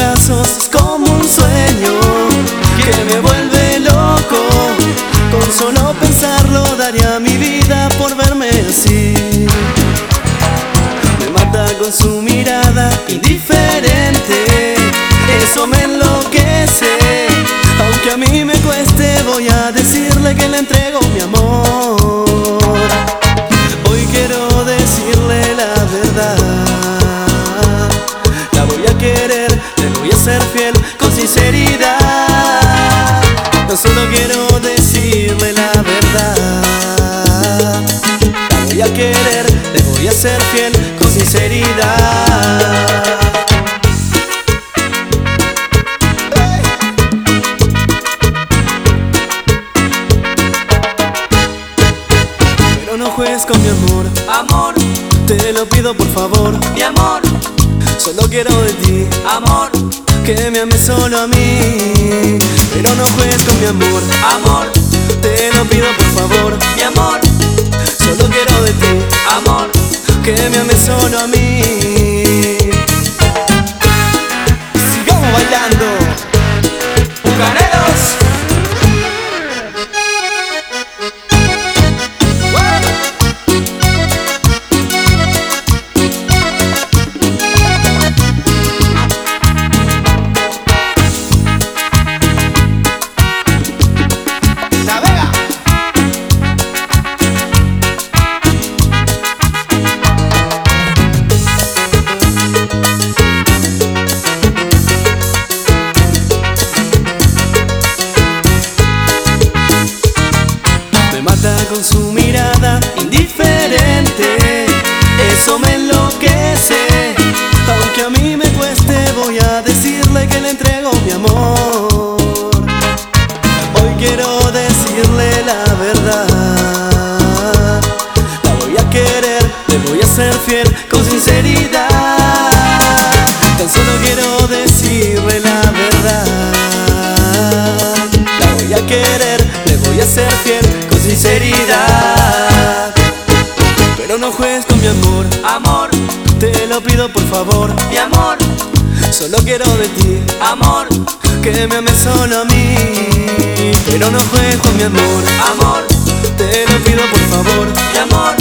Es como un sueño que me vuelve loco. Con solo pensarlo daría mi vida por verme así. Me mata con su mirada indiferente, eso me enloquece. Aunque a mí me cueste, voy a decirle que le entrego no juegues con mi amor, Amor, te lo pido por favor. mi amor, Solo quiero de ti, amor, que me ames solo a mí. Pero no juegues con mi amor, amor, te lo pido por favor. mi amor, Solo quiero de ti, amor. que me ames solo a mí. Mi amor. Hoy quiero decirle la verdad. La voy a querer, le voy a ser fiel con sinceridad. Tan solo quiero decirle la verdad. La voy a querer, le voy a ser fiel con sinceridad. Pero no juegues con mi amor, Amor, te lo pido por favor. mi amor, Solo quiero de ti, amor, que me ames solo a mí. Pero no juegues con mi amor, amor, te lo pido por favor. mi amor,